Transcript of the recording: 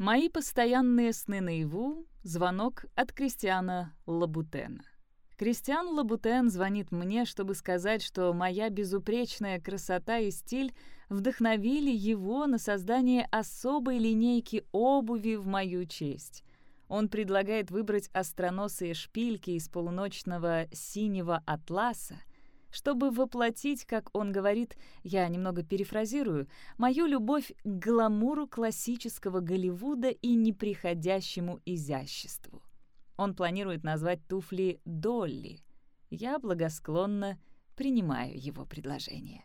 Мои постоянные сны наяву — звонок от Кристиана Лабутена. Кристиан Лабутен звонит мне, чтобы сказать, что моя безупречная красота и стиль вдохновили его на создание особой линейки обуви в мою честь. Он предлагает выбрать остроносые шпильки из полуночного синего атласа, чтобы воплотить, как он говорит, я немного перефразирую, мою любовь к гламуру классического Голливуда и неприходящему изяществу. Он планирует назвать туфли «Долли». Я благосклонно принимаю его предложение.